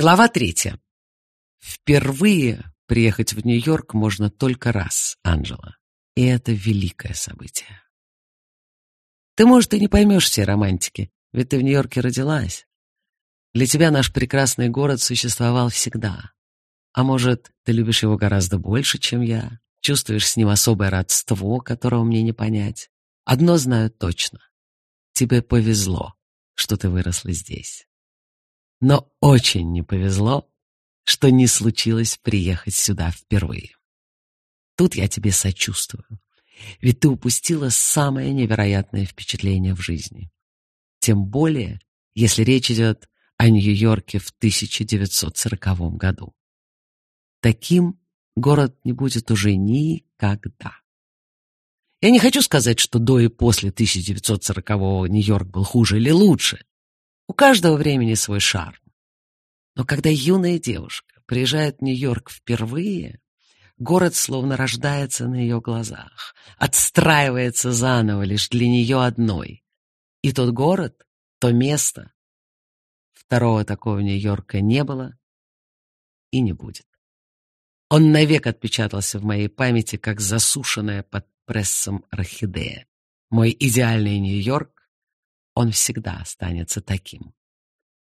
Глава третья. Впервые приехать в Нью-Йорк можно только раз, Анжела. И это великое событие. Ты, может, и не поймешь все романтики, ведь ты в Нью-Йорке родилась. Для тебя наш прекрасный город существовал всегда. А может, ты любишь его гораздо больше, чем я, чувствуешь с ним особое родство, которого мне не понять. Одно знаю точно. Тебе повезло, что ты выросла здесь. Но очень не повезло, что не случилось приехать сюда впервые. Тут я тебе сочувствую, ведь ты упустила самое невероятное впечатление в жизни. Тем более, если речь идет о Нью-Йорке в 1940 году. Таким город не будет уже никогда. Я не хочу сказать, что до и после 1940-го Нью-Йорк был хуже или лучше. У каждого времени свой шарм. Но когда юная девушка приезжает в Нью-Йорк впервые, город словно рождается на ее глазах, отстраивается заново лишь для нее одной. И тот город, то место, второго такого Нью-Йорка не было и не будет. Он навек отпечатался в моей памяти, как засушенная под прессом орхидея. Мой идеальный Нью-Йорк он всегда останется таким.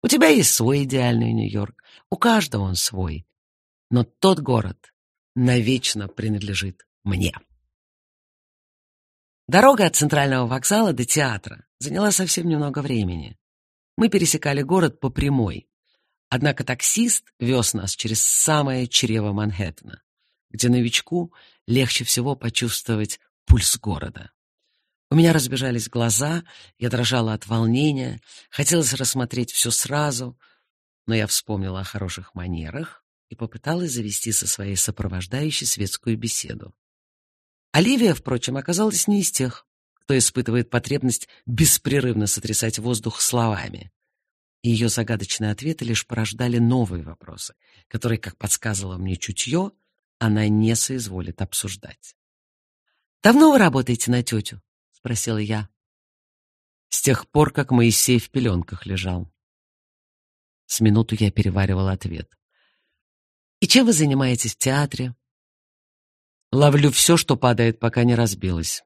У тебя есть свой идеальный Нью-Йорк, у каждого он свой. Но тот город навечно принадлежит мне. Дорога от центрального вокзала до театра заняла совсем немного времени. Мы пересекали город по прямой. Однако таксист вез нас через самое чрево Манхэттена, где новичку легче всего почувствовать пульс города. У меня разбежались глаза, я дрожала от волнения, хотелось рассмотреть все сразу, но я вспомнила о хороших манерах и попыталась завести со своей сопровождающей светскую беседу. Оливия, впрочем, оказалась не из тех, кто испытывает потребность беспрерывно сотрясать воздух словами. И ее загадочные ответы лишь порождали новые вопросы, которые, как подсказывало мне чутье, она не соизволит обсуждать. «Давно вы работаете на тетю?» — спросила я. С тех пор, как Моисей в пеленках лежал. С минуту я переваривал ответ. «И чем вы занимаетесь в театре?» «Ловлю все, что падает, пока не разбилось».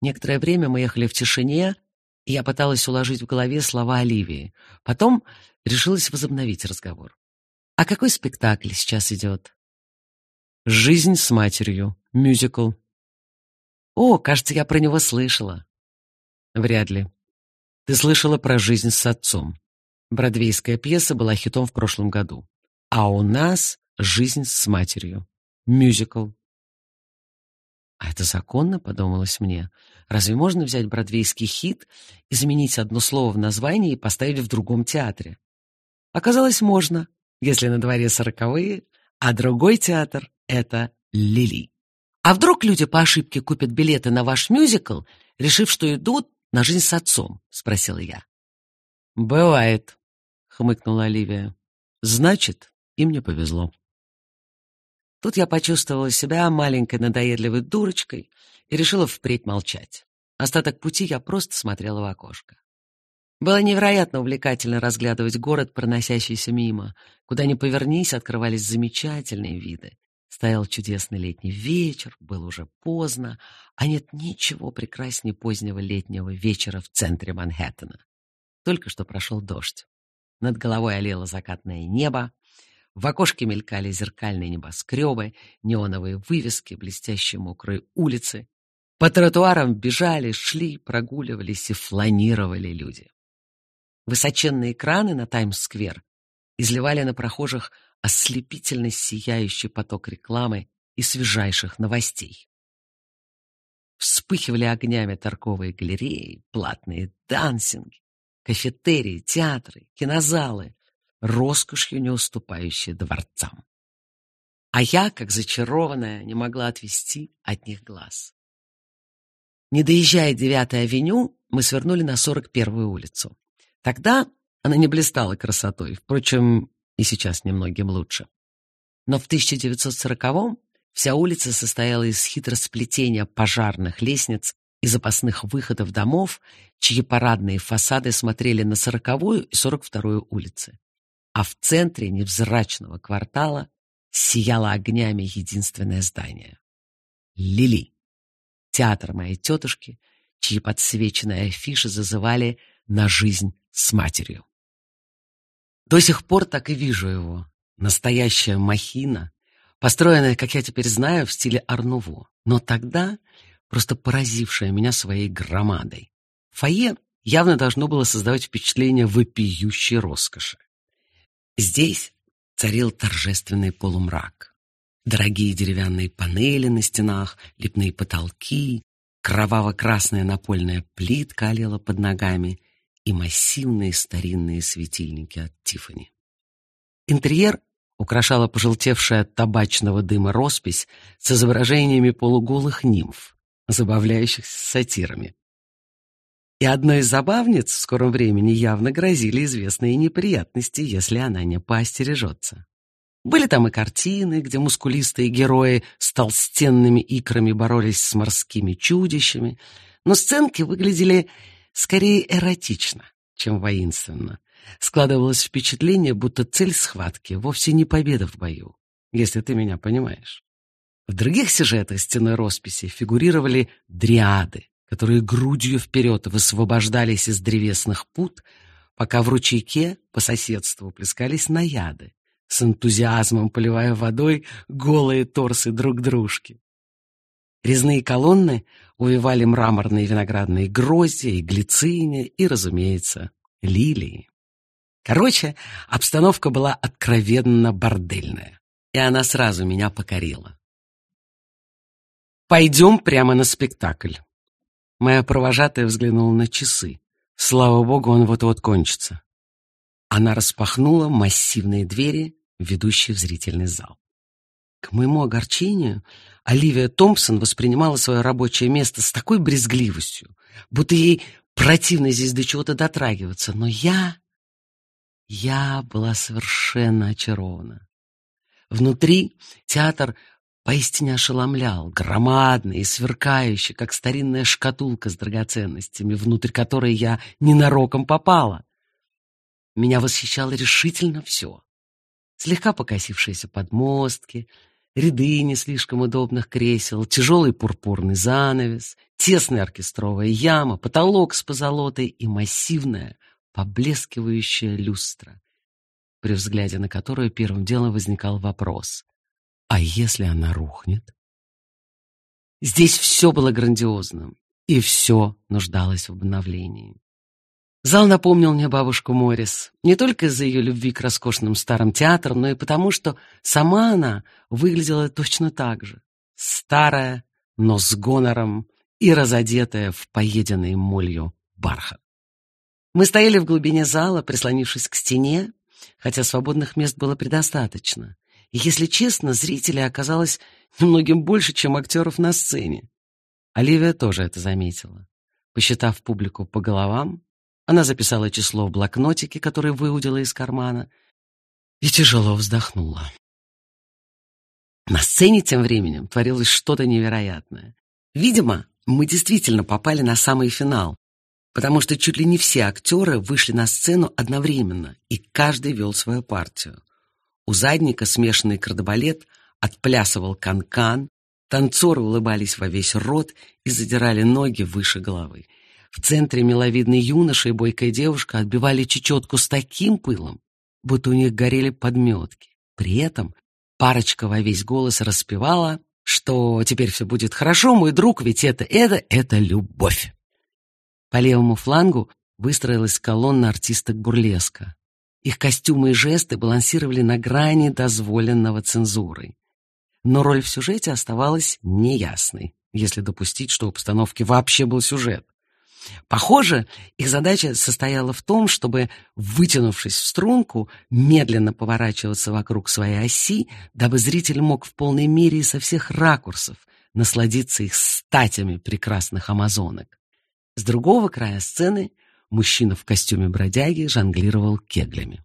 Некоторое время мы ехали в тишине, и я пыталась уложить в голове слова Оливии. Потом решилась возобновить разговор. «А какой спектакль сейчас идет?» «Жизнь с матерью. Мюзикл. О, кажется, я про него слышала. Вряд ли. Ты слышала про жизнь с отцом. Бродвейская пьеса была хитом в прошлом году. А у нас жизнь с матерью. Мюзикл. А это законно, подумалось мне. Разве можно взять бродвейский хит, изменить одно слово в названии и поставить в другом театре? Оказалось, можно, если на дворе сороковые, а другой театр — это Лили. А вдруг люди по ошибке купят билеты на ваш мюзикл, решив, что идут на жизнь с отцом? спросила я. Бывает, хмыкнула Оливия. Значит, им не повезло. Тут я почувствовала себя маленькой надоедливой дурочкой и решила впредь молчать. Остаток пути я просто смотрела в окошко. Было невероятно увлекательно разглядывать город, проносящийся мимо. Куда ни повернись, открывались замечательные виды. Стоял чудесный летний вечер, было уже поздно, а нет ничего прекраснее позднего летнего вечера в центре Манхэттена. Только что прошел дождь. Над головой олело закатное небо, в окошке мелькали зеркальные небоскребы, неоновые вывески, блестящие мокрые улицы. По тротуарам бежали, шли, прогуливались и фланировали люди. Высоченные экраны на Таймс-сквер изливали на прохожих ослепительно сияющий поток рекламы и свежайших новостей. Вспыхивали огнями торговые галереи, платные дансинги, кафетерии, театры, кинозалы, роскошью не уступающие дворцам. А я, как зачарованная, не могла отвести от них глаз. Не доезжая 9-й авеню, мы свернули на 41-ю улицу. Тогда она не блистала красотой. Впрочем, и сейчас немногим лучше. Но в 1940-м вся улица состояла из хитросплетения пожарных лестниц и запасных выходов домов, чьи парадные фасады смотрели на 40-ю и 42-ю улицы. а в центре невзрачного квартала сияло огнями единственное здание. Лили. Театр моей тетушки, чьи подсвеченные афиши зазывали на жизнь с матерью. До сих пор так и вижу его. Настоящая махина, построенная, как я теперь знаю, в стиле Арнуво, но тогда просто поразившая меня своей громадой. Фойе явно должно было создавать впечатление вопиющей роскоши. Здесь царил торжественный полумрак. Дорогие деревянные панели на стенах, лепные потолки, кроваво-красная напольная плитка олела под ногами и массивные старинные светильники от Тиффани. Интерьер украшала пожелтевшая от табачного дыма роспись с изображениями полуголых нимф, забавляющихся сатирами. И одной из забавниц в скором времени явно грозили известные неприятности, если она не поостережется. Были там и картины, где мускулистые герои с толстенными икрами боролись с морскими чудищами, но сценки выглядели скорее эротично, чем воинственно. Складывалось впечатление, будто цель схватки вовсе не победа в бою, если ты меня понимаешь. В других сюжетах стены росписи фигурировали дриады, которые грудью вперед высвобождались из древесных пут, пока в ручейке по соседству плескались наяды, с энтузиазмом поливая водой голые торсы друг дружки. Резные колонны увивали мраморные виноградные грозди и глициния и, разумеется, лилии. Короче, обстановка была откровенно бордельная, и она сразу меня покорила. «Пойдем прямо на спектакль». Моя провожатая взглянула на часы. Слава богу, он вот-вот кончится. Она распахнула массивные двери, ведущие в зрительный зал. К моему огорчению, Оливия Томпсон воспринимала свое рабочее место с такой брезгливостью, будто ей противно здесь до чего-то дотрагиваться, но я... Я была совершенно очарована. Внутри театр поистине ошеломлял, громадный и сверкающий, как старинная шкатулка с драгоценностями, внутрь которой я ненароком попала. Меня восхищало решительно все. Слегка покосившиеся подмостки, ряды не слишком удобных кресел, тяжелый пурпурный занавес, тесная оркестровая яма, потолок с позолотой и массивная, поблескивающая люстра, при взгляде на которую первым делом возникал вопрос «А если она рухнет?» Здесь все было грандиозным, и все нуждалось в обновлении. Зал напомнил мне бабушку Моррис не только из-за ее любви к роскошным старым театрам, но и потому, что сама она выглядела точно так же. Старая, но с гонором и разодетая в поеденный молью бархат. Мы стояли в глубине зала, прислонившись к стене, хотя свободных мест было предостаточно. И, если честно, зрителей оказалось немногим больше, чем актеров на сцене. Оливия тоже это заметила. Посчитав публику по головам, она записала число в блокнотике, который выудила из кармана, и тяжело вздохнула. На сцене тем временем творилось что-то невероятное. Видимо, мы действительно попали на самый финал, потому что чуть ли не все актеры вышли на сцену одновременно, и каждый вел свою партию. У задника смешанный кардебалет отплясывал канкан, -кан, танцоры улыбались во весь рот и задирали ноги выше головы. В центре миловидный юноша и бойкая девушка отбивали чечетку с таким пылом, будто у них горели подметки. При этом парочка во весь голос распевала, что теперь все будет хорошо, мой друг, ведь это, это, это любовь. По левому флангу выстроилась колонна артисток бурлеска. Их костюмы и жесты балансировали на грани дозволенного цензурой. Но роль в сюжете оставалась неясной, если допустить, что у постановки вообще был сюжет. Похоже, их задача состояла в том, чтобы, вытянувшись в струнку, медленно поворачиваться вокруг своей оси, дабы зритель мог в полной мере и со всех ракурсов насладиться их статями прекрасных амазонок. С другого края сцены мужчина в костюме бродяги жонглировал кеглями.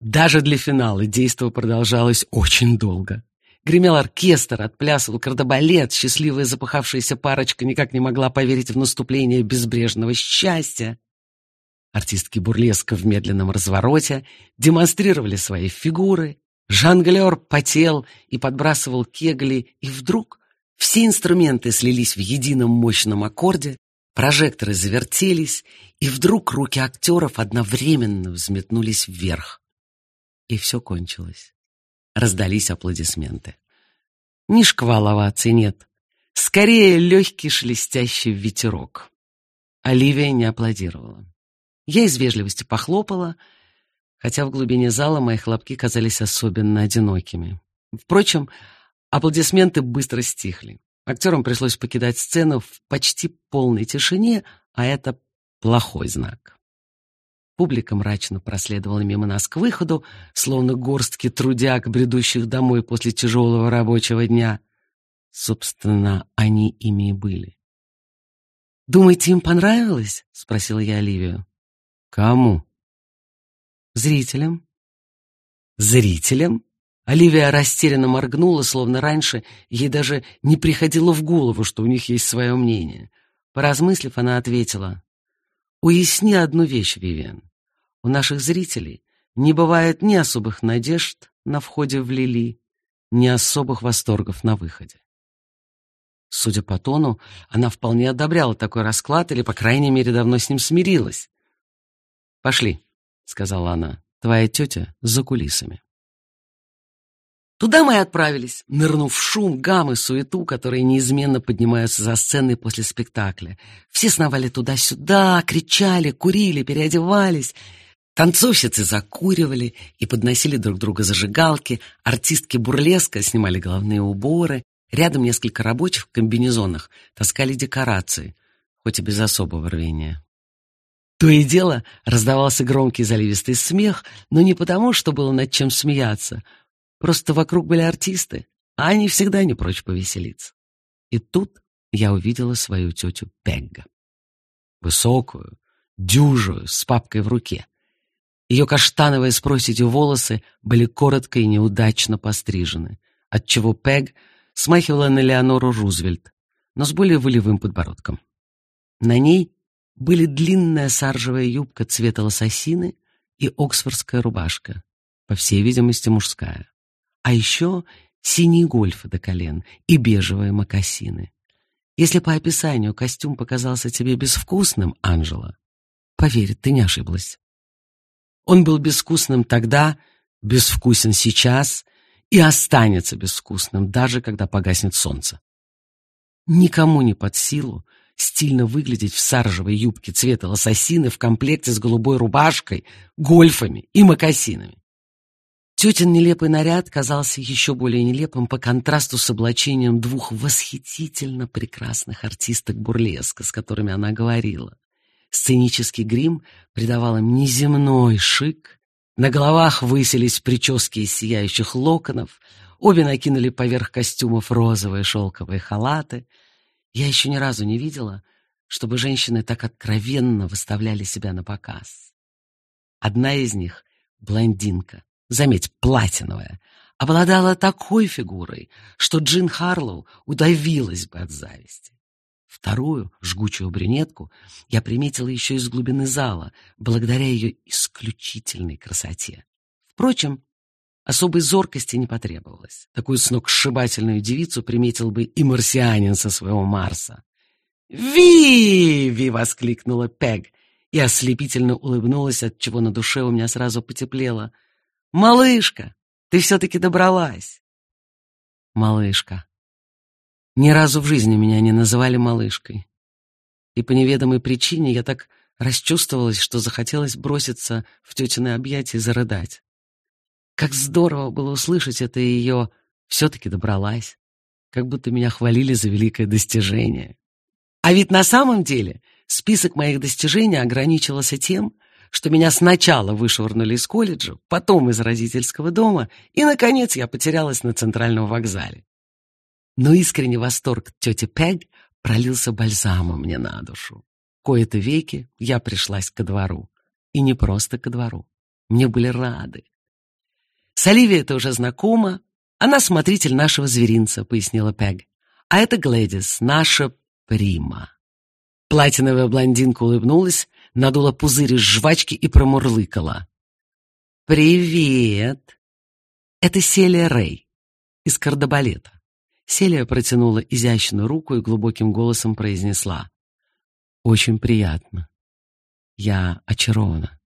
Даже для финала действо продолжалось очень долго. Гремел оркестр, отплясывал кардебалет, счастливая запыхавшаяся парочка никак не могла поверить в наступление безбрежного счастья. Артистки бурлеска в медленном развороте демонстрировали свои фигуры. Жонглер потел и подбрасывал кегли, и вдруг все инструменты слились в едином мощном аккорде, прожекторы завертелись, и вдруг руки актеров одновременно взметнулись вверх. И все кончилось. Раздались аплодисменты. Ни шквала оваций нет. Скорее, легкий шелестящий ветерок. Оливия не аплодировала. Я из вежливости похлопала, хотя в глубине зала мои хлопки казались особенно одинокими. Впрочем, аплодисменты быстро стихли. Актерам пришлось покидать сцену в почти полной тишине, а это плохой знак. Публика мрачно проследовала мимо нас к выходу, словно горстки трудяг, бредущих домой после тяжелого рабочего дня. Собственно, они ими и были. «Думаете, им понравилось?» — спросила я Оливию. «Кому?» «Зрителям». «Зрителям?» Оливия растерянно моргнула, словно раньше ей даже не приходило в голову, что у них есть свое мнение. Поразмыслив, она ответила, «Уясни одну вещь, Вивиан. У наших зрителей не бывает ни особых надежд на входе в Лили, ни особых восторгов на выходе. Судя по тону, она вполне одобряла такой расклад или, по крайней мере, давно с ним смирилась. «Пошли», — сказала она, — «твоя тетя за кулисами». Туда мы и отправились, нырнув в шум, гам и суету, которые неизменно поднимаются за сценой после спектакля. Все сновали туда-сюда, кричали, курили, переодевались. Танцовщицы закуривали и подносили друг друга зажигалки, артистки бурлеска снимали головные уборы, рядом несколько рабочих в комбинезонах таскали декорации, хоть и без особого рвения. То и дело раздавался громкий заливистый смех, но не потому, что было над чем смеяться. Просто вокруг были артисты, а они всегда не прочь повеселиться. И тут я увидела свою тетю Пегга. Высокую, дюжую, с папкой в руке. Ее каштановые с проседью волосы были коротко и неудачно пострижены, отчего Пег смахивала на Леонору Рузвельт, но с более волевым подбородком. На ней были длинная саржевая юбка цвета лососины и оксфордская рубашка, по всей видимости, мужская. А еще синие гольфы до колен и бежевые мокасины. Если по описанию костюм показался тебе безвкусным, Анжела, поверь, ты не ошиблась. Он был безвкусным тогда, безвкусен сейчас и останется безвкусным, даже когда погаснет солнце. Никому не под силу стильно выглядеть в саржевой юбке цвета лососины в комплекте с голубой рубашкой, гольфами и мокасинами. Тетин нелепый наряд казался еще более нелепым по контрасту с облачением двух восхитительно прекрасных артисток бурлеска, с которыми она говорила. Сценический грим придавал им неземной шик. На головах высились прически из сияющих локонов. Обе накинули поверх костюмов розовые шелковые халаты. Я еще ни разу не видела, чтобы женщины так откровенно выставляли себя на показ. Одна из них, блондинка, заметь, платиновая, обладала такой фигурой, что Джин Харлоу удавилась бы от зависти. Вторую, жгучую брюнетку, я приметила еще из глубины зала, благодаря ее исключительной красоте. Впрочем, особой зоркости не потребовалось. Такую сногсшибательную девицу приметил бы и марсианин со своего Марса. «Ви!» — воскликнула Пег и ослепительно улыбнулась, от чего на душе у меня сразу потеплело. «Малышка, ты все-таки добралась!» «Малышка!» Ни разу в жизни меня не называли малышкой. И по неведомой причине я так расчувствовалась, что захотелось броситься в тетины объятия и зарыдать. Как здорово было услышать это ее «все-таки добралась», как будто меня хвалили за великое достижение. А ведь на самом деле список моих достижений ограничивался тем, что меня сначала вышвырнули из колледжа, потом из родительского дома, и, наконец, я потерялась на центральном вокзале но искренний восторг тети Пег пролился бальзамом мне на душу. Кое-то веки я пришлась ко двору. И не просто ко двору. Мне были рады. С Оливией это уже знакомо. Она смотритель нашего зверинца, пояснила Пег. А это Глэдис, наша прима. Платиновая блондинка улыбнулась, надула пузырь из жвачки и промурлыкала. «Привет!» Это Селия Рэй из кардебалета. Селия протянула изящную руку и глубоким голосом произнесла. «Очень приятно. Я очарована».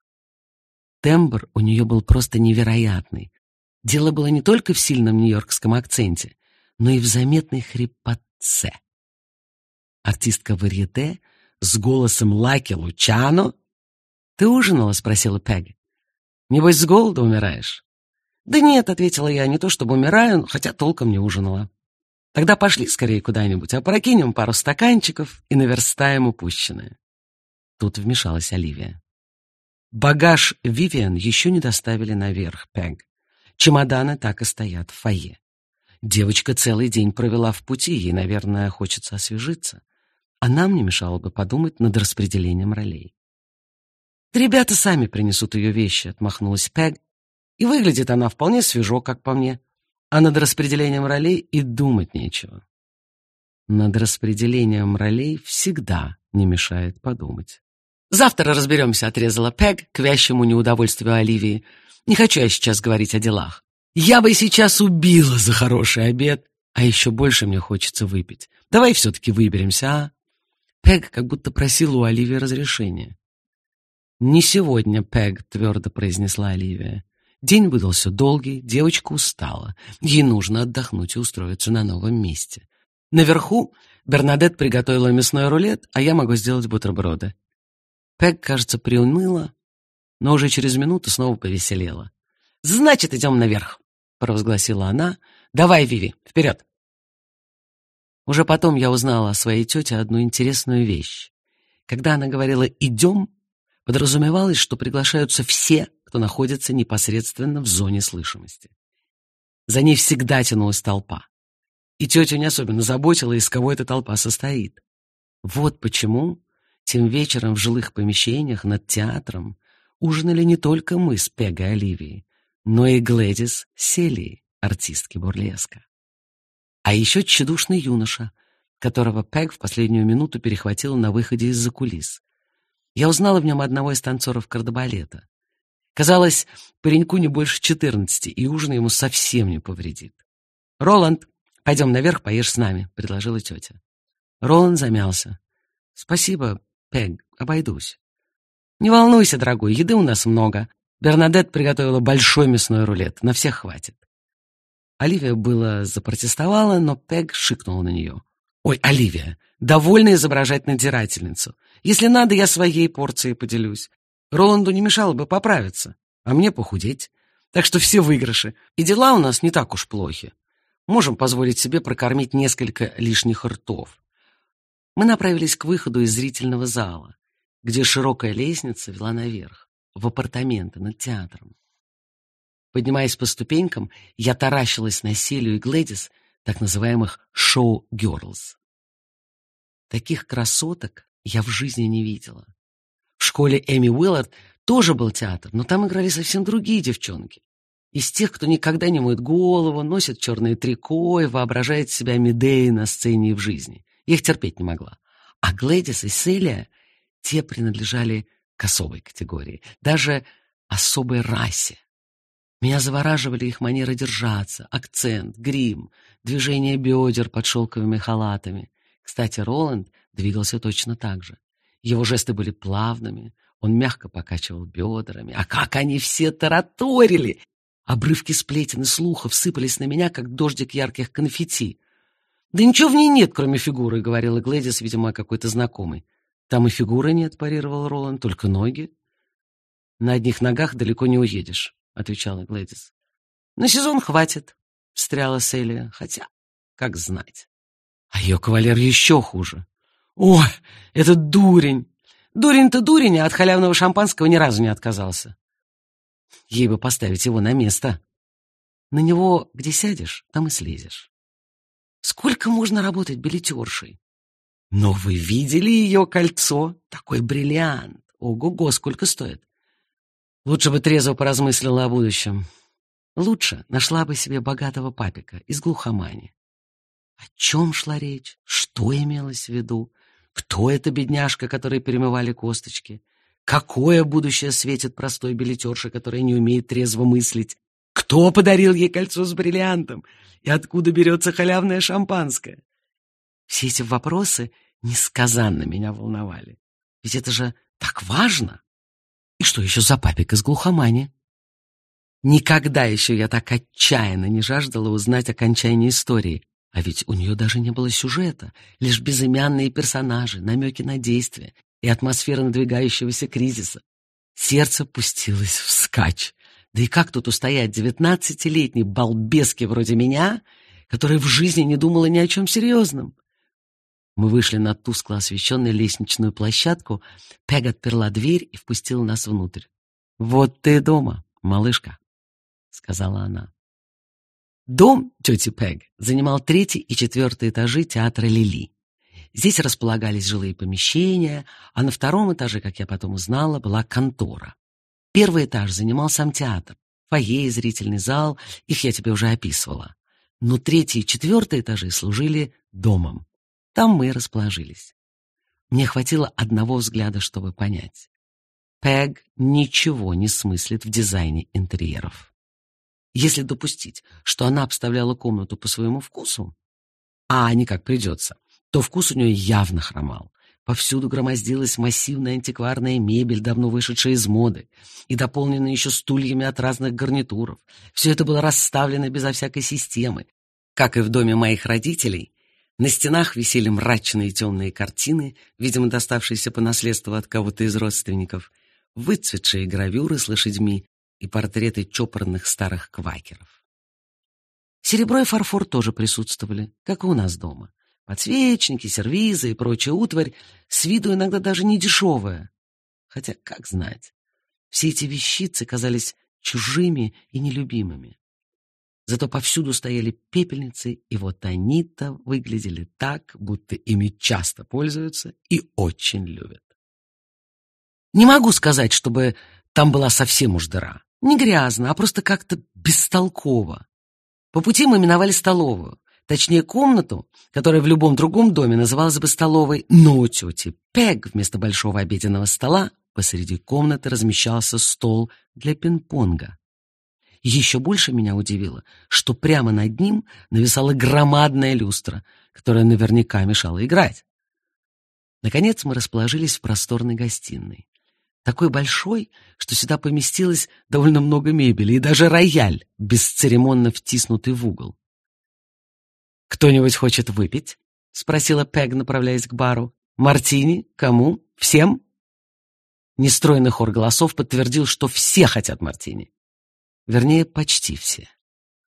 Тембр у нее был просто невероятный. Дело было не только в сильном нью-йоркском акценте, но и в заметной хрипотце. Артистка варьете с голосом Лаки Лучано. «Ты ужинала?» — спросила Пегги. «Небось, с голода умираешь?» «Да нет», — ответила я, — «не то чтобы умираю, хотя толком не ужинала». «Тогда пошли скорее куда-нибудь, опрокинем пару стаканчиков и наверстаем упущенное». Тут вмешалась Оливия. Багаж Вивиан еще не доставили наверх, Пег. Чемоданы так и стоят в фойе. Девочка целый день провела в пути, ей, наверное, хочется освежиться а нам не мешало бы подумать над распределением ролей. «Да ребята сами принесут ее вещи», — отмахнулась Пэг, «и выглядит она вполне свежо, как по мне, а над распределением ролей и думать нечего». Над распределением ролей всегда не мешает подумать. «Завтра разберемся», — отрезала Пэг к вящему неудовольствию Оливии. «Не хочу я сейчас говорить о делах. Я бы сейчас убила за хороший обед, а еще больше мне хочется выпить. Давай все-таки выберемся, а?» Пэг как будто просила у Оливии разрешения. «Не сегодня, Пэг», — твердо произнесла Оливия. День выдался долгий, девочка устала. Ей нужно отдохнуть и устроиться на новом месте. Наверху Бернадет приготовила мясной рулет, а я могу сделать бутерброды. Пэг, кажется, приуныла, но уже через минуту снова повеселела. «Значит, идем наверх», — провозгласила она. «Давай, Виви, вперед!» Уже потом я узнала о своей тете одну интересную вещь. Когда она говорила «идем», подразумевалось, что приглашаются все, кто находится непосредственно в зоне слышимости. За ней всегда тянулась толпа. И тетя не особенно заботила, из кого эта толпа состоит. Вот почему тем вечером в жилых помещениях над театром ужинали не только мы с Пегой Оливией, но и Глэдис Селии, артистки бурлеска. А еще тщедушный юноша, которого Пэг в последнюю минуту перехватила на выходе из-за кулис. Я узнала в нем одного из танцоров кардебалета. Казалось, пареньку не больше четырнадцати, и ужин ему совсем не повредит. «Роланд, пойдем наверх, поешь с нами», — предложила тетя. Роланд замялся. «Спасибо, Пэг, обойдусь». «Не волнуйся, дорогой, еды у нас много. Бернадет приготовила большой мясной рулет, на всех хватит». Оливия было запротестовала, но Пег шикнула на нее. «Ой, Оливия, довольно изображать надзирательницу. Если надо, я своей порцией поделюсь. Роланду не мешало бы поправиться, а мне похудеть. Так что все выигрыши. И дела у нас не так уж плохи. Можем позволить себе прокормить несколько лишних ртов». Мы направились к выходу из зрительного зала, где широкая лестница вела наверх, в апартаменты над театром. Поднимаясь по ступенькам, я таращилась на Селию и Глэдис, так называемых шоу-герлз. Таких красоток я в жизни не видела. В школе Эми Уиллард тоже был театр, но там играли совсем другие девчонки. Из тех, кто никогда не моет голову, носит черные трико и воображает себя Медеей на сцене и в жизни. Я их терпеть не могла. А Глэдис и Селия, те принадлежали к особой категории, даже особой расе. Меня завораживали их манера держаться, акцент, грим, движение бедер под шелковыми халатами. Кстати, Роланд двигался точно так же. Его жесты были плавными, он мягко покачивал бедрами. А как они все тараторили! Обрывки сплетен и слухов сыпались на меня, как дождик ярких конфетти. «Да ничего в ней нет, кроме фигуры», — говорила Глэдис, видимо, какой-то знакомый. «Там и фигуры нет», — парировал Роланд, — «только ноги». «На одних ногах далеко не уедешь». — отвечала Глэдис. «На сезон хватит», — встряла Селия, хотя, как знать. А ее кавалер еще хуже. «Ой, этот дурень! Дурень-то дурень, а от халявного шампанского ни разу не отказался. Ей бы поставить его на место. На него где сядешь, там и слезешь. Сколько можно работать билетершей? Но вы видели ее кольцо? Такой бриллиант! Ого-го, сколько стоит? Лучше бы трезво поразмыслила о будущем. Лучше нашла бы себе богатого папика из глухомани. О чем шла речь? Что имелось в виду? Кто эта бедняжка, которой перемывали косточки? Какое будущее светит простой билетерше, которая не умеет трезво мыслить? Кто подарил ей кольцо с бриллиантом? И откуда берется халявное шампанское? Все эти вопросы несказанно меня волновали. Ведь это же так важно. И что еще за папик из глухомани? Никогда еще я так отчаянно не жаждала узнать окончание истории. А ведь у нее даже не было сюжета, лишь безымянные персонажи, намеки на действия и атмосфера надвигающегося кризиса. Сердце пустилось вскачь. Да и как тут устоять девятнадцатилетней балбеске вроде меня, которая в жизни не думала ни о чем серьезном? Мы вышли на тускло освещенную лестничную площадку. Пег отперла дверь и впустила нас внутрь. «Вот ты дома, малышка», — сказала она. Дом тети Пег занимал третий и четвертый этажи театра Лили. Здесь располагались жилые помещения, а на втором этаже, как я потом узнала, была контора. Первый этаж занимал сам театр, фойе и зрительный зал, их я тебе уже описывала. Но третий и четвертый этажи служили домом. Там мы и расположились. Мне хватило одного взгляда, чтобы понять. Пэг ничего не смыслит в дизайне интерьеров. Если допустить, что она обставляла комнату по своему вкусу, а не как придется, то вкус у нее явно хромал. Повсюду громоздилась массивная антикварная мебель, давно вышедшая из моды, и дополненная еще стульями от разных гарнитуров. Все это было расставлено безо всякой системы. Как и в доме моих родителей, на стенах висели мрачные темные картины, видимо, доставшиеся по наследству от кого-то из родственников, выцветшие гравюры с лошадьми и портреты чопорных старых квакеров. Серебро и фарфор тоже присутствовали, как и у нас дома. Подсвечники, сервизы и прочая утварь, с виду иногда даже не дешевая. Хотя, как знать, все эти вещицы казались чужими и нелюбимыми. Зато повсюду стояли пепельницы, и вот они-то выглядели так, будто ими часто пользуются и очень любят. Не могу сказать, чтобы там была совсем уж дыра. Не грязно, а просто как-то бестолково. По пути мы миновали столовую, точнее комнату, которая в любом другом доме называлась бы столовой, но у тети Пег вместо большого обеденного стола посреди комнаты размещался стол для пинг-понга. Еще больше меня удивило, что прямо над ним нависала громадная люстра, которая наверняка мешала играть. Наконец мы расположились в просторной гостиной. Такой большой, что сюда поместилось довольно много мебели и даже рояль, бесцеремонно втиснутый в угол. «Кто-нибудь хочет выпить?» — спросила Пег, направляясь к бару. «Мартини? Кому? Всем?» Нестройный хор голосов подтвердил, что все хотят мартини. Вернее, почти все.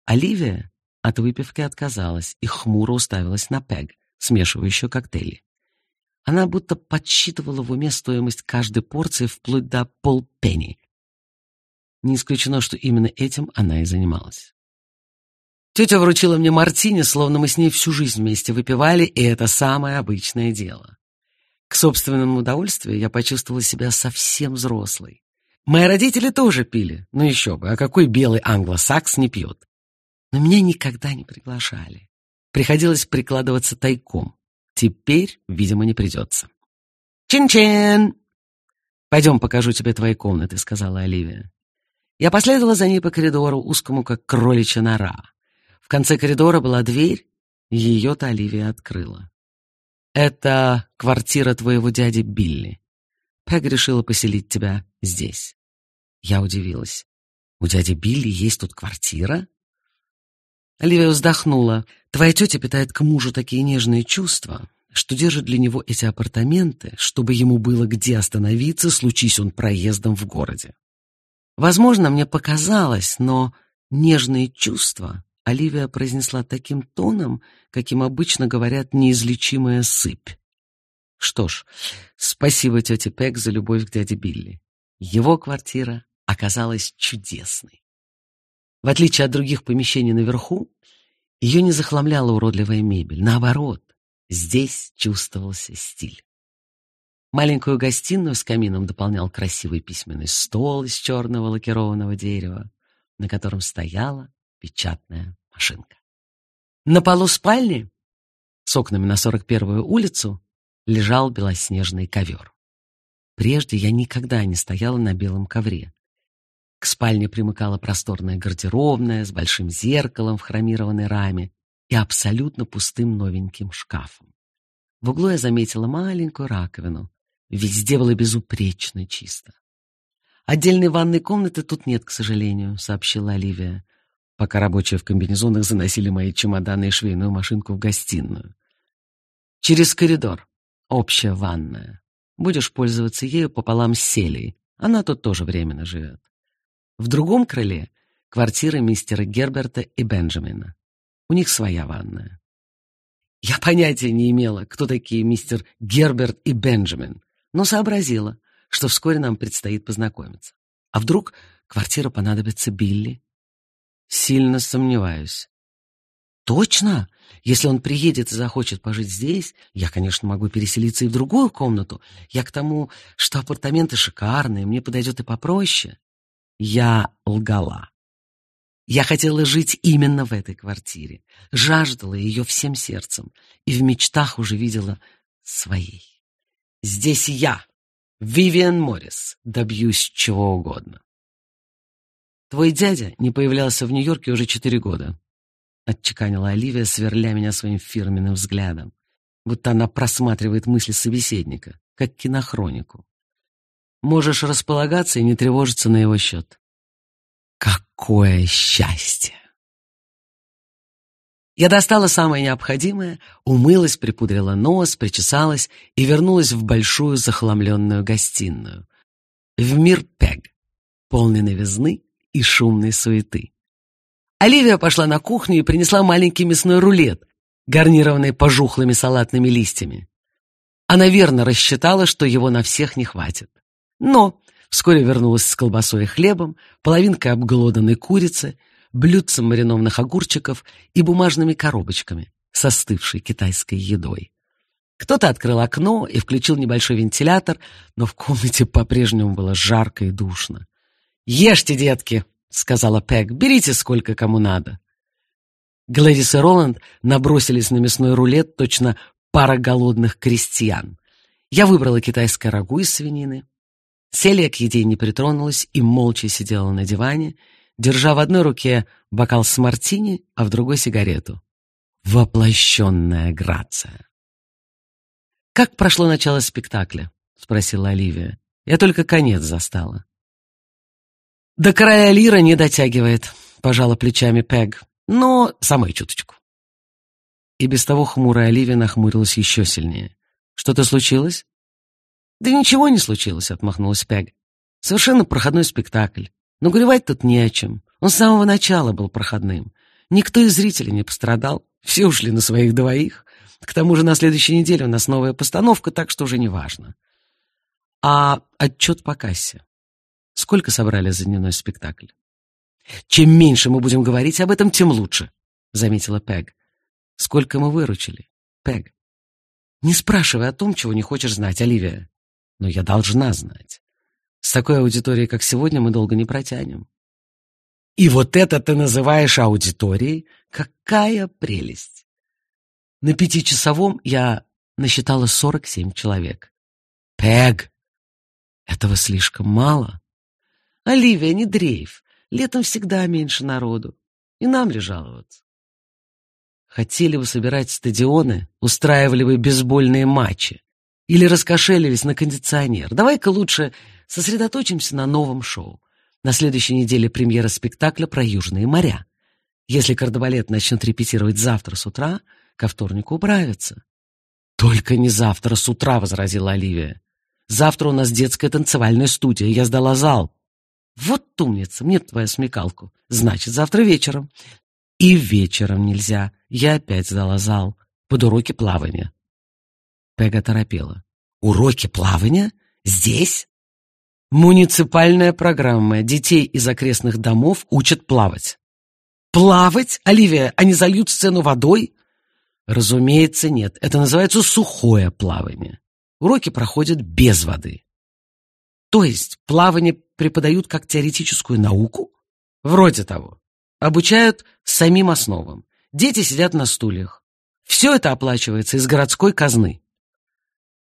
Оливия от выпивки отказалась и хмуро уставилась на Пег, смешивающую коктейли. Она будто подсчитывала в уме стоимость каждой порции вплоть до полпенни. Не исключено, что именно этим она и занималась. Тетя вручила мне мартини, словно мы с ней всю жизнь вместе выпивали, и это самое обычное дело. К собственному удовольствию я почувствовала себя совсем взрослой. Мои родители тоже пили, ну еще бы, а какой белый англосакс не пьет? Но меня никогда не приглашали. Приходилось прикладываться тайком. Теперь, видимо, не придется. «Чин-чин!» «Пойдем, покажу тебе твои комнаты», — сказала Оливия. Я последовала за ней по коридору, узкому, как кроличья нора. В конце коридора была дверь, ее-то Оливия открыла. «Это квартира твоего дяди Билли. Пэг решила поселить тебя здесь. Я удивилась. У дяди Билли есть тут квартира? Оливия вздохнула. Твоя тетя питает к мужу такие нежные чувства, что держит для него эти апартаменты, чтобы ему было где остановиться, случись он проездом в городе. Возможно, мне показалось, но нежные чувства Оливия произнесла таким тоном, каким обычно говорят неизлечимая сыпь. Что ж, спасибо тете Пек за любовь к дяде Билли. Его квартира оказалась чудесной. В отличие от других помещений наверху, ее не захламляла уродливая мебель. Наоборот, здесь чувствовался стиль. Маленькую гостиную с камином дополнял красивый письменный стол из черного лакированного дерева, на котором стояла печатная машинка. На полу спальни с окнами на 41-ю улицу лежал белоснежный ковер. Прежде я никогда не стояла на белом ковре. К спальне примыкала просторная гардеробная с большим зеркалом в хромированной раме и абсолютно пустым новеньким шкафом. В углу я заметила маленькую раковину. Везде было безупречно чисто. «Отдельной ванной комнаты тут нет, к сожалению», — сообщила Оливия, пока рабочие в комбинезонах заносили мои чемоданы и швейную машинку в гостиную. «Через коридор. Общая ванная. Будешь пользоваться ею пополам с Селией. Она тут тоже временно живет. В другом крыле — квартиры мистера Герберта и Бенджамина. У них своя ванная. Я понятия не имела, кто такие мистер Герберт и Бенджамин, но сообразила, что вскоре нам предстоит познакомиться. А вдруг квартира понадобится Билли? Сильно сомневаюсь. Точно? Если он приедет и захочет пожить здесь, я, конечно, могу переселиться и в другую комнату. Я к тому, что апартаменты шикарные, мне подойдет и попроще. Я лгала. Я хотела жить именно в этой квартире, жаждала ее всем сердцем и в мечтах уже видела своей. Здесь я, Вивиан Моррис, добьюсь чего угодно. Твой дядя не появлялся в Нью-Йорке уже четыре года, отчеканила Оливия, сверля меня своим фирменным взглядом, будто она просматривает мысли собеседника, как кинохронику. Можешь располагаться и не тревожиться на его счет. Какое счастье! Я достала самое необходимое, умылась, припудрила нос, причесалась и вернулась в большую захламленную гостиную. В мир Пег, полный новизны и шумной суеты. Оливия пошла на кухню и принесла маленький мясной рулет, гарнированный пожухлыми салатными листьями. Она верно рассчитала, что его на всех не хватит. Но вскоре вернулась с колбасой и хлебом, половинкой обглоданной курицы, блюдцем маринованных огурчиков и бумажными коробочками с остывшей китайской едой. Кто-то открыл окно и включил небольшой вентилятор, но в комнате по-прежнему было жарко и душно. «Ешьте, детки!» — сказала Пэг. «Берите сколько кому надо». Глэдис и Роланд набросились на мясной рулет точно пара голодных крестьян. Я выбрала китайское рагу из свинины, Селия к еде не притронулась и молча сидела на диване, держа в одной руке бокал с мартини, а в другой сигарету. Воплощенная грация. «Как прошло начало спектакля?» — спросила Оливия. «Я только конец застала». «До края лира не дотягивает», — пожала плечами Пэг, «но самой чуточку». И без того хмурая Оливия нахмурилась еще сильнее. «Что-то случилось?» «Да ничего не случилось», — отмахнулась Пег. «Совершенно проходной спектакль. Но горевать тут не о чем. Он с самого начала был проходным. Никто из зрителей не пострадал. Все ушли на своих двоих. К тому же на следующей неделе у нас новая постановка, так что уже не важно. А отчет по кассе? Сколько собрали за дневной спектакль? Чем меньше мы будем говорить об этом, тем лучше, заметила Пег. Сколько мы выручили? Пег. Не спрашивай о том, чего не хочешь знать, Оливия но я должна знать. С такой аудиторией, как сегодня, мы долго не протянем. И вот это ты называешь аудиторией? Какая прелесть! На пятичасовом я насчитала 47 человек. Пег! Этого слишком мало. Оливия, не дрейф. Летом всегда меньше народу. И нам ли жаловаться? Хотели бы собирать стадионы, устраивали бы бейсбольные матчи. Или раскошелились на кондиционер. Давай-ка лучше сосредоточимся на новом шоу. На следующей неделе премьера спектакля про Южные моря. Если кардебалет начнет репетировать завтра с утра, ко вторнику управится. «Только не завтра с утра», — возразила Оливия. «Завтра у нас детская танцевальная студия, я сдала зал». «Вот умница, мне твоя смекалку. Значит, завтра вечером». «И вечером нельзя. Я опять сдала зал. Под уроки плавания». Пега торопела. «Уроки плавания? Здесь?» «Муниципальная программа. Детей из окрестных домов учат плавать». «Плавать? Оливия, они зальют сцену водой?» «Разумеется, нет. Это называется сухое плавание. Уроки проходят без воды». «То есть плавание преподают как теоретическую науку?» «Вроде того. Обучают самим основам. Дети сидят на стульях. Все это оплачивается из городской казны.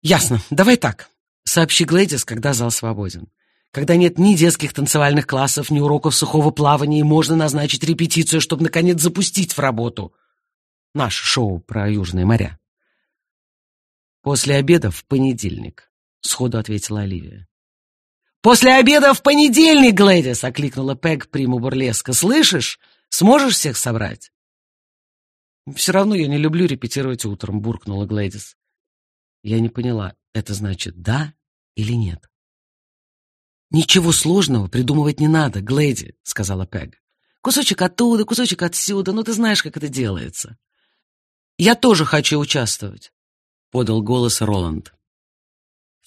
Ясно. Давай так. Сообщи Глэдис, когда зал свободен. Когда нет ни детских танцевальных классов, ни уроков сухого плавания, и можно назначить репетицию, чтобы, наконец, запустить в работу наше шоу про Южные моря. «После обеда в понедельник», — сходу ответила Оливия. «После обеда в понедельник, Глэдис!» — окликнула Пэг приму бурлеска. «Слышишь? Сможешь всех собрать?» «Все равно я не люблю репетировать утром», — буркнула Глэдис. Я не поняла, это значит «да» или «нет». «Ничего сложного придумывать не надо, Глэди», — сказала Пэг. «Кусочек оттуда, кусочек отсюда, ну ты знаешь, как это делается». «Я тоже хочу участвовать», — подал голос Роланд.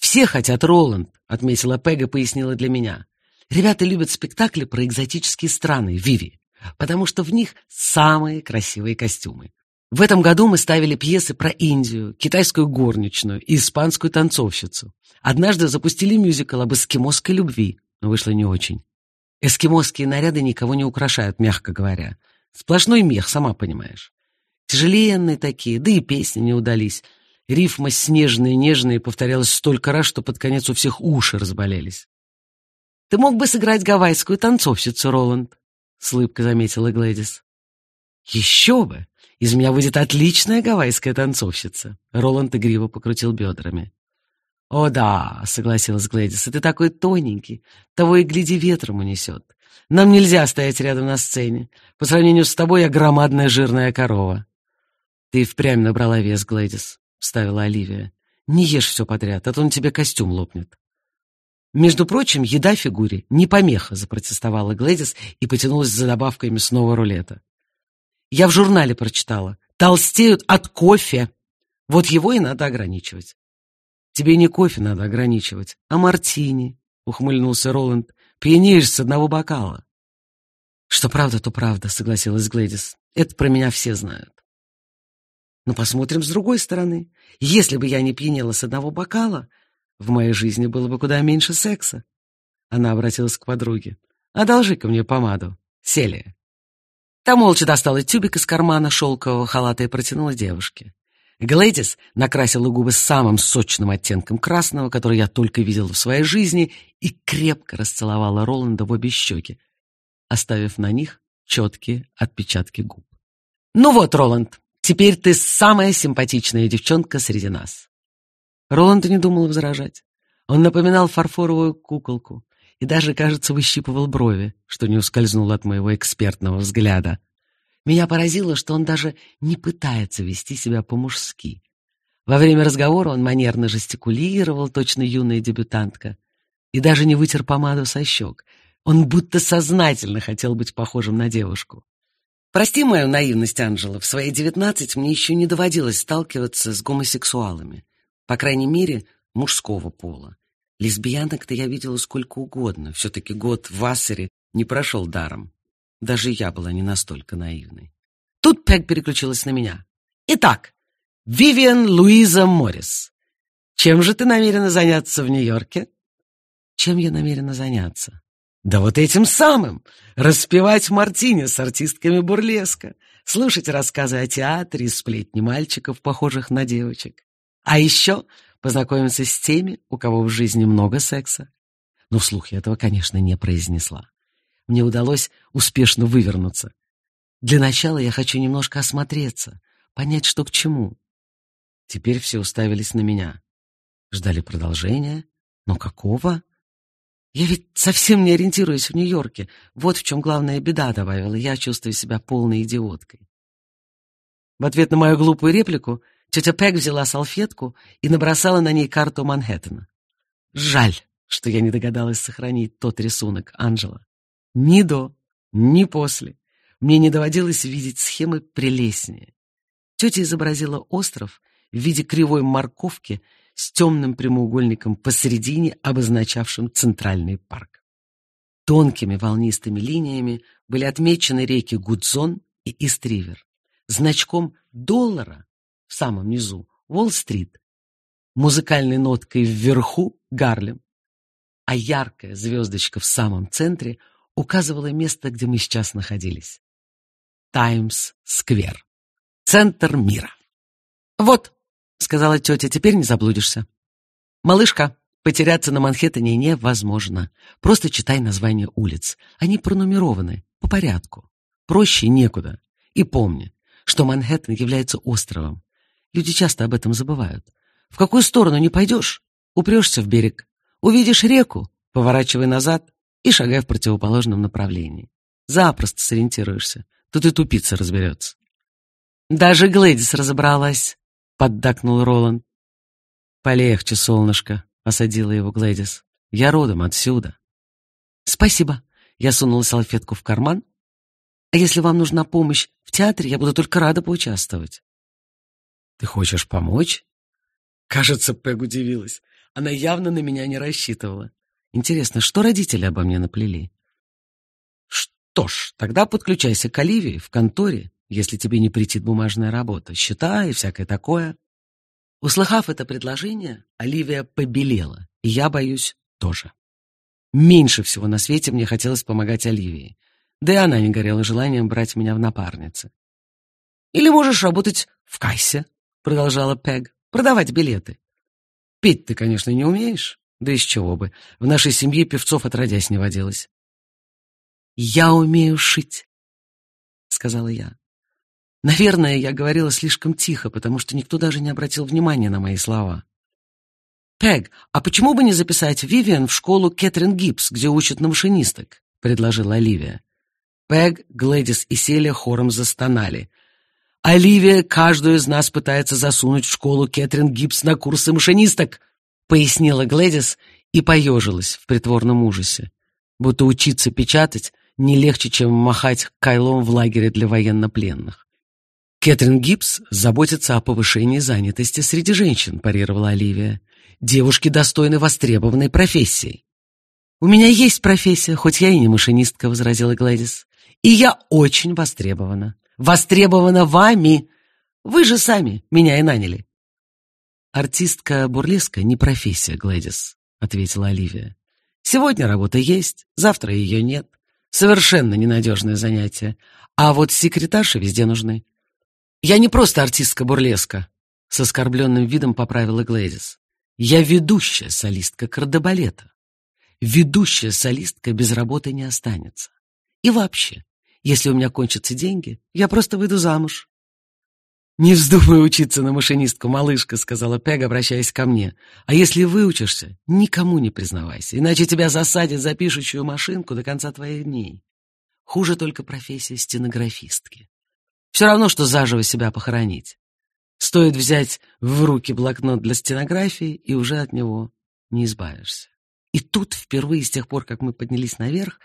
«Все хотят, Роланд», — отметила Пэг и пояснила для меня. «Ребята любят спектакли про экзотические страны, Виви, потому что в них самые красивые костюмы. В этом году мы ставили пьесы про Индию, китайскую горничную и испанскую танцовщицу. Однажды запустили мюзикл об эскимосской любви, но вышло не очень. Эскимосские наряды никого не украшают, мягко говоря. Сплошной мех, сама понимаешь. Тяжеленные такие, да и песни не удались. Рифма снежные нежные повторялась столько раз, что под конец у всех уши разболелись. «Ты мог бы сыграть гавайскую танцовщицу, Роланд», — с заметила Глэдис. «Еще бы! Из меня выйдет отличная гавайская танцовщица!» Роланд игриво покрутил бедрами. «О да», — согласилась Глэдис, — «ты такой тоненький, того и гляди ветром унесет. Нам нельзя стоять рядом на сцене. По сравнению с тобой я громадная жирная корова». «Ты впрямь набрала вес, Глэдис», — вставила Оливия. «Не ешь все подряд, а то он тебе костюм лопнет». «Между прочим, еда фигуре не помеха», — запротестовала Глэдис и потянулась за добавкой мясного рулета. «Я в журнале прочитала. Толстеют от кофе. Вот его и надо ограничивать». «Тебе не кофе надо ограничивать, а мартини», — ухмыльнулся Роланд. «Пьянеешь с одного бокала». «Что правда, то правда», — согласилась Глэдис. «Это про меня все знают». Но посмотрим с другой стороны. Если бы я не пьянела с одного бокала, в моей жизни было бы куда меньше секса. Она обратилась к подруге. «Одолжи-ка мне помаду, Селия». Та молча достала тюбик из кармана шелкового халата и протянула девушке. Глэдис накрасила губы самым сочным оттенком красного, который я только видел в своей жизни, и крепко расцеловала Роланда в обе щеки, оставив на них четкие отпечатки губ. «Ну вот, Роланд, Теперь ты самая симпатичная девчонка среди нас. Роланд не думал возражать. Он напоминал фарфоровую куколку и даже, кажется, выщипывал брови, что не ускользнуло от моего экспертного взгляда. Меня поразило, что он даже не пытается вести себя по-мужски. Во время разговора он манерно жестикулировал, точно юная дебютантка, и даже не вытер помаду со щек. Он будто сознательно хотел быть похожим на девушку. Прости мою наивность, Анжела. В свои девятнадцать мне еще не доводилось сталкиваться с гомосексуалами. По крайней мере, мужского пола. Лесбиянок-то я видела сколько угодно. Все-таки год в Вассере не прошел даром. Даже я была не настолько наивной. Тут Пэг переключилась на меня. Итак, Вивиан Луиза Моррис. Чем же ты намерена заняться в Нью-Йорке? Чем я намерена заняться? Да вот этим самым! Распевать мартини с артистками бурлеска, слушать рассказы о театре и сплетни мальчиков, похожих на девочек. А еще познакомиться с теми, у кого в жизни много секса. Но вслух я этого, конечно, не произнесла. Мне удалось успешно вывернуться. Для начала я хочу немножко осмотреться, понять, что к чему. Теперь все уставились на меня. Ждали продолжения, но какого? Я ведь совсем не ориентируюсь в Нью-Йорке. Вот в чем главная беда, добавила я, чувствуя себя полной идиоткой. В ответ на мою глупую реплику тетя Пэг взяла салфетку и набросала на ней карту Манхэттена. Жаль, что я не догадалась сохранить тот рисунок, Анжела. Ни до, ни после. Мне не доводилось видеть схемы прелестнее. Тетя изобразила остров в виде кривой морковки с темным прямоугольником посередине, обозначавшим центральный парк. Тонкими волнистыми линиями были отмечены реки Гудзон и Истривер. Значком доллара в самом низу Уолл-стрит, музыкальной ноткой вверху Гарлем, а яркая звездочка в самом центре указывала место, где мы сейчас находились. Таймс-сквер. Центр мира. Вот, — сказала тетя, — теперь не заблудишься. Малышка, Потеряться на Манхэттене невозможно. Просто читай названия улиц. Они пронумерованы, по порядку. Проще некуда. И помни, что Манхэттен является островом. Люди часто об этом забывают. В какую сторону не пойдешь, упрешься в берег. Увидишь реку, поворачивай назад и шагай в противоположном направлении. Запросто сориентируешься. Тут и тупица разберется. Даже Глэдис разобралась, поддакнул Роланд. Полегче, солнышко, осадила его Глэдис. Я родом отсюда. Спасибо. Я сунула салфетку в карман. А если вам нужна помощь в театре, я буду только рада поучаствовать. Ты хочешь помочь? Кажется, Пэг удивилась. Она явно на меня не рассчитывала. Интересно, что родители обо мне наплели? Что ж, тогда подключайся к Оливии в конторе, если тебе не притит бумажная работа, счета и всякое такое. Услыхав это предложение, Оливия побелела, и я боюсь тоже. Меньше всего на свете мне хотелось помогать Оливии, да и она не горела желанием брать меня в напарницы. «Или можешь работать в кассе», — продолжала Пег, — «продавать билеты. Петь ты, конечно, не умеешь, да из чего бы. В нашей семье певцов отродясь не водилось. «Я умею шить», — сказала я. Наверное, я говорила слишком тихо, потому что никто даже не обратил внимания на мои слова. «Пэг, а почему бы не записать Вивиан в школу Кэтрин Гибс, где учат на машинисток?» — предложила Оливия. Пэг, Глэдис и Селия хором застонали. «Оливия каждую из нас пытается засунуть в школу Кэтрин Гибс на курсы машинисток», — пояснила Глэдис и поежилась в притворном ужасе. Будто учиться печатать не легче, чем махать кайлом в лагере для военнопленных. «Кэтрин Гибс заботится о повышении занятости среди женщин», — парировала Оливия. «Девушки достойны востребованной профессии». «У меня есть профессия, хоть я и не машинистка», — возразила Глэдис. «И я очень востребована. Востребована вами. Вы же сами меня и наняли». «Артистка бурлеска не профессия, Глэдис», — ответила Оливия. «Сегодня работа есть, завтра ее нет. Совершенно ненадежное занятие. А вот секретарши везде нужны. Я не просто артистка бурлеска, с оскорбленным видом поправила Глэдис. Я ведущая солистка кардебалета. Ведущая солистка без работы не останется. И вообще, если у меня кончатся деньги, я просто выйду замуж. «Не вздумай учиться на машинистку, малышка», — сказала Пег, обращаясь ко мне. «А если выучишься, никому не признавайся, иначе тебя засадят за пишущую машинку до конца твоих дней. Хуже только профессия стенографистки. Все равно, что заживо себя похоронить. Стоит взять в руки блокнот для стенографии, и уже от него не избавишься. И тут, впервые с тех пор, как мы поднялись наверх,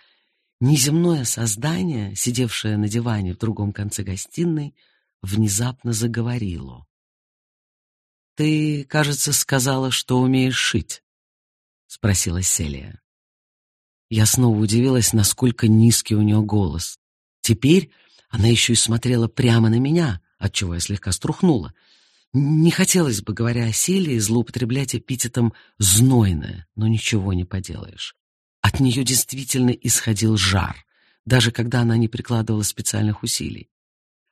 неземное создание, сидевшее на диване в другом конце гостиной, внезапно заговорило. «Ты, кажется, сказала, что умеешь шить?» — спросила Селия. Я снова удивилась, насколько низкий у нее голос. Теперь она еще и смотрела прямо на меня, отчего я слегка струхнула. Не хотелось бы, говоря о Селии, злоупотреблять эпитетом «знойная», но ничего не поделаешь. От нее действительно исходил жар, даже когда она не прикладывала специальных усилий.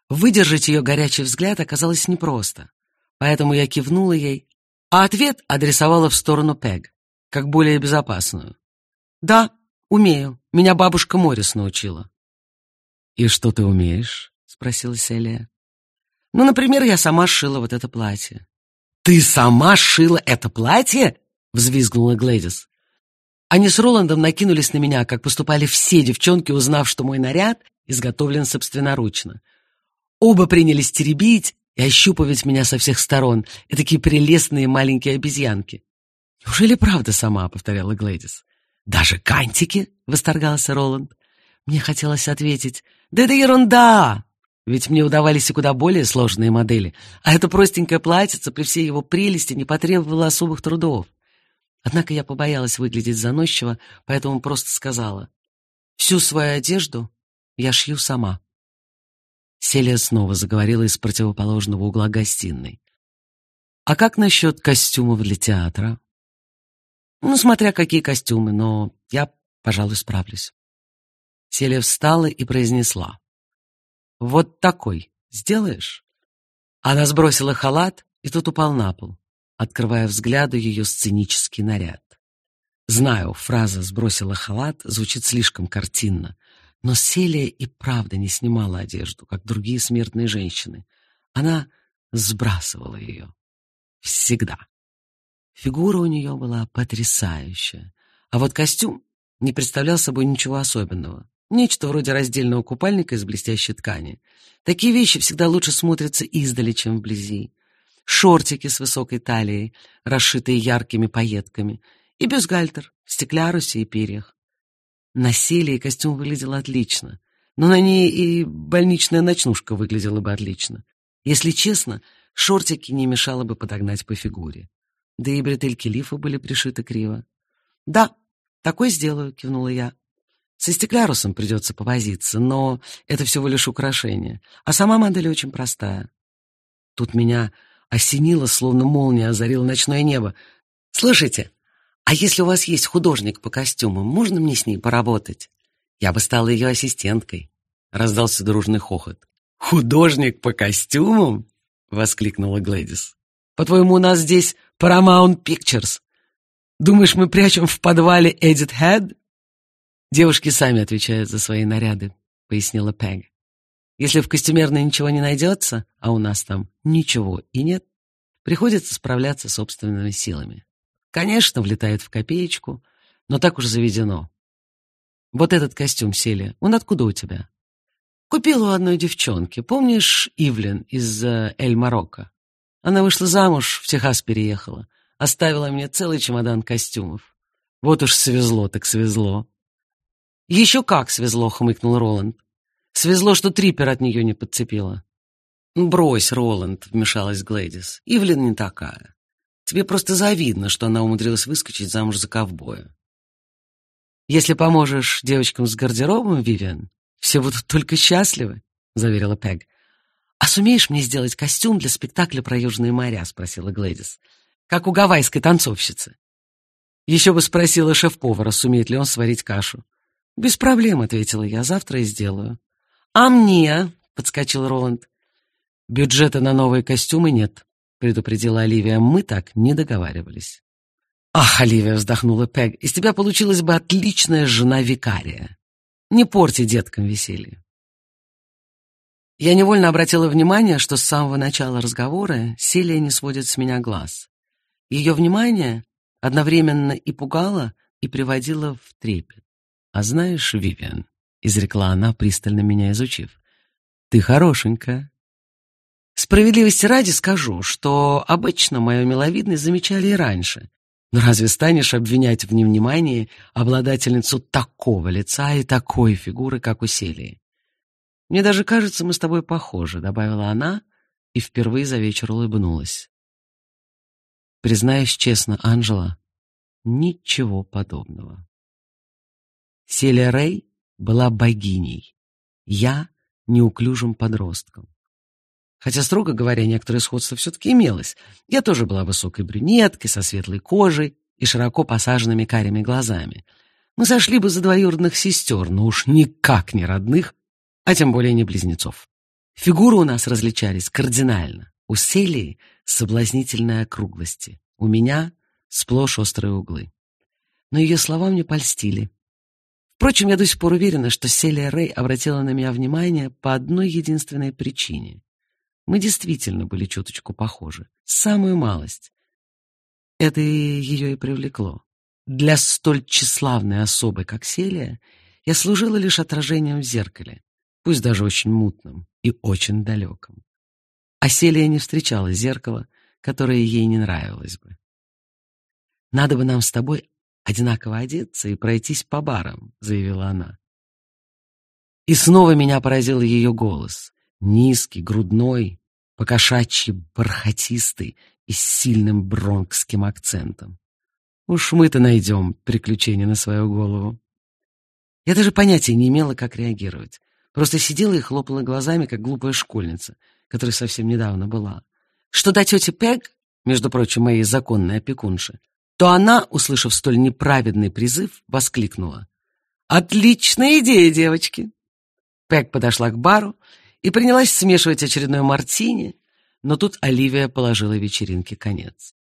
Выдержать ее горячий взгляд оказалось непросто, поэтому я кивнула ей, а ответ адресовала в сторону Пег, как более безопасную. «Да, умею. Меня бабушка Морис научила». «И что ты умеешь?» — спросила Селия. «Ну, например, я сама сшила вот это платье». «Ты сама сшила это платье?» — взвизгнула Глэдис. Они с Роландом накинулись на меня, как поступали все девчонки, узнав, что мой наряд изготовлен собственноручно — Оба принялись теребить и ощупывать меня со всех сторон, и такие прелестные маленькие обезьянки. «Неужели правда сама?» — повторяла Глэдис. «Даже кантики?» — восторгался Роланд. Мне хотелось ответить, «Да это ерунда!» Ведь мне удавались и куда более сложные модели, а эта простенькая платьице при всей его прелести не потребовала особых трудов. Однако я побоялась выглядеть заносчиво, поэтому просто сказала, «Всю свою одежду я шью сама». Селия снова заговорила из противоположного угла гостиной. «А как насчет костюмов для театра?» «Ну, смотря какие костюмы, но я, пожалуй, справлюсь». Селия встала и произнесла. «Вот такой сделаешь?» Она сбросила халат, и тот упал на пол, открывая взгляду ее сценический наряд. Знаю, фраза «сбросила халат» звучит слишком картинно, но Селия и правда не снимала одежду, как другие смертные женщины. Она сбрасывала ее. Всегда. Фигура у нее была потрясающая. А вот костюм не представлял собой ничего особенного. Нечто вроде раздельного купальника из блестящей ткани. Такие вещи всегда лучше смотрятся издали, чем вблизи. Шортики с высокой талией, расшитые яркими пайетками, и бюстгальтер в стеклярусе и перьях. На селе костюм выглядел отлично, но на ней и больничная ночнушка выглядела бы отлично. Если честно, шортики не мешало бы подогнать по фигуре. Да и бретельки лифа были пришиты криво. «Да, такой сделаю», — кивнула я. Со стеклярусом придется повозиться, но это всего лишь украшение. А сама модель очень простая. Тут меня осенило, словно молния озарила ночное небо. «Слушайте, а если у вас есть художник по костюмам, можно мне с ней поработать? Я бы стала ее ассистенткой». Раздался дружный хохот. «Художник по костюмам?» — воскликнула Глэдис. «По-твоему, у нас здесь Paramount Pictures? Думаешь, мы прячем в подвале Эдит Хэд?» «Девушки сами отвечают за свои наряды», — пояснила Пэг. «Если в костюмерной ничего не найдется, а у нас там ничего и нет, приходится справляться собственными силами. Конечно, влетает в копеечку, но так уж заведено. Вот этот костюм, Селия, он откуда у тебя?» «Купила у одной девчонки. Помнишь Ивлен из э, Эль-Марокко? Она вышла замуж, в Техас переехала, оставила мне целый чемодан костюмов. Вот уж свезло так свезло. «Еще как свезло», — хмыкнул Роланд. «Свезло, что трипер от нее не подцепила». «Брось, Роланд», — вмешалась Глэдис. «Ивлин не такая. Тебе просто завидно, что она умудрилась выскочить замуж за ковбоя». «Если поможешь девочкам с гардеробом, Вивиан, все будут только счастливы», — заверила Пэг. «А сумеешь мне сделать костюм для спектакля про Южные моря?» — спросила Глэдис. «Как у гавайской танцовщицы». Еще бы спросила шеф-повара, сумеет ли он сварить кашу. «Без проблем», — ответила я, — «завтра и сделаю». «А мне?» — подскочил Роланд. «Бюджета на новые костюмы нет», — предупредила Оливия. «Мы так не договаривались». «Ах, Оливия!» — вздохнула Пег. «Из тебя получилась бы отличная жена викария. Не порти деткам веселье». Я невольно обратила внимание, что с самого начала разговора Селия не сводит с меня глаз. Ее внимание одновременно и пугало, и приводило в трепет. «А знаешь, Вивиан», — изрекла она, пристально меня изучив, — «ты хорошенькая». Справедливости ради скажу, что обычно мою миловидность замечали и раньше. Но разве станешь обвинять в невнимании обладательницу такого лица и такой фигуры, как у Селии? Мне даже кажется, мы с тобой похожи, добавила она и впервые за вечер улыбнулась. Признаюсь честно, Анжела, ничего подобного. Селия Рэй была богиней, я — неуклюжим подростком. Хотя, строго говоря, некоторое сходство все-таки имелось. Я тоже была высокой брюнеткой, со светлой кожей и широко посаженными карими глазами. Мы сошли бы за двоюродных сестер, но уж никак не родных, а тем более не близнецов. Фигуры у нас различались кардинально. У Селии — соблазнительной округлости, у меня — сплошь острые углы. Но ее слова мне польстили, Впрочем, я до сих пор уверена, что Селия Рэй обратила на меня внимание по одной единственной причине. Мы действительно были чуточку похожи. Самую малость. Это ее и привлекло. Для столь тщеславной особы, как Селия, я служила лишь отражением в зеркале, пусть даже очень мутным и очень далеком. А Селия не встречала зеркала, которое ей не нравилось бы. Надо бы нам с тобой одинаково одеться и пройтись по барам», — заявила она. И снова меня поразил ее голос. Низкий, грудной, покошачьи бархатистый и с сильным бронкским акцентом. Уж мы-то найдем приключения на свою голову. Я даже понятия не имела, как реагировать. Просто сидела и хлопала глазами, как глупая школьница, которая совсем недавно была. Что до тети Пег, между прочим, моей законной опекунши, то она, услышав столь неправедный призыв, воскликнула. «Отличная идея, девочки!» Пэк подошла к бару и принялась смешивать очередной мартини, но тут Оливия положила вечеринке конец.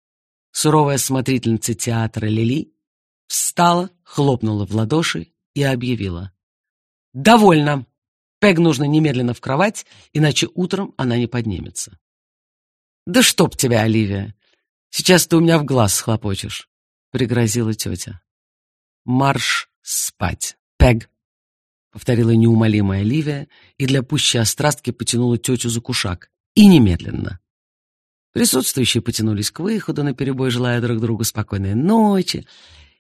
Суровая смотрительница театра Лили встала, хлопнула в ладоши и объявила. «Довольно! Пег нужно немедленно в кровать, иначе утром она не поднимется». «Да чтоб тебя, Оливия! Сейчас ты у меня в глаз схлопочешь!» — пригрозила тетя. «Марш спать, Пег!» — повторила неумолимая Ливия и для пущей острастки потянула тетю за кушак. И немедленно. Присутствующие потянулись к выходу, наперебой желая друг другу спокойной ночи.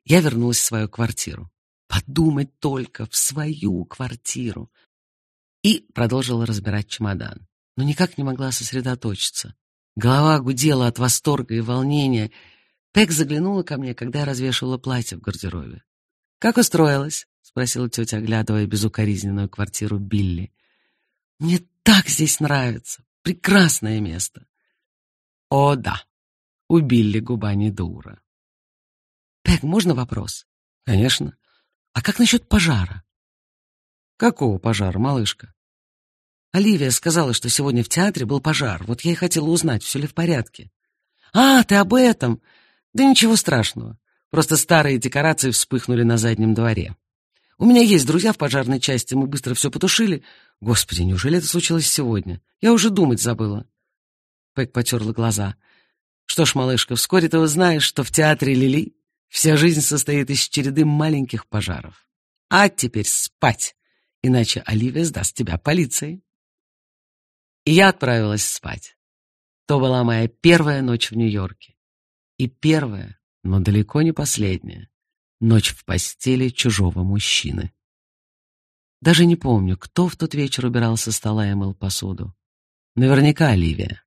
Я вернулась в свою квартиру. Подумать только, в свою квартиру. И продолжила разбирать чемодан. Но никак не могла сосредоточиться. Голова гудела от восторга и волнения. Пек заглянула ко мне, когда я развешивала платье в гардеробе. «Как устроилась?» — спросила тетя, оглядывая безукоризненную квартиру Билли. «Мне так здесь нравится. Прекрасное место». «О, да. У Билли губа не дура». «Пег, можно вопрос?» «Конечно. А как насчет пожара?» «Какого пожара, малышка?» Оливия сказала, что сегодня в театре был пожар. Вот я и хотела узнать, все ли в порядке. «А, ты об этом? Да ничего страшного. Просто старые декорации вспыхнули на заднем дворе. У меня есть друзья в пожарной части, мы быстро все потушили. Господи, неужели это случилось сегодня? Я уже думать забыла». Пэк потерла глаза. «Что ж, малышка, вскоре ты узнаешь, что в театре Лили вся жизнь состоит из череды маленьких пожаров. А теперь спать, иначе Оливия сдаст тебя полиции». И я отправилась спать. То была моя первая ночь в Нью-Йорке. И первая, но далеко не последняя, ночь в постели чужого мужчины. Даже не помню, кто в тот вечер убирал со стола и мыл посуду. Наверняка Оливия.